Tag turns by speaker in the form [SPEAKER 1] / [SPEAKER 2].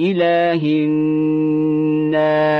[SPEAKER 1] إله الناس.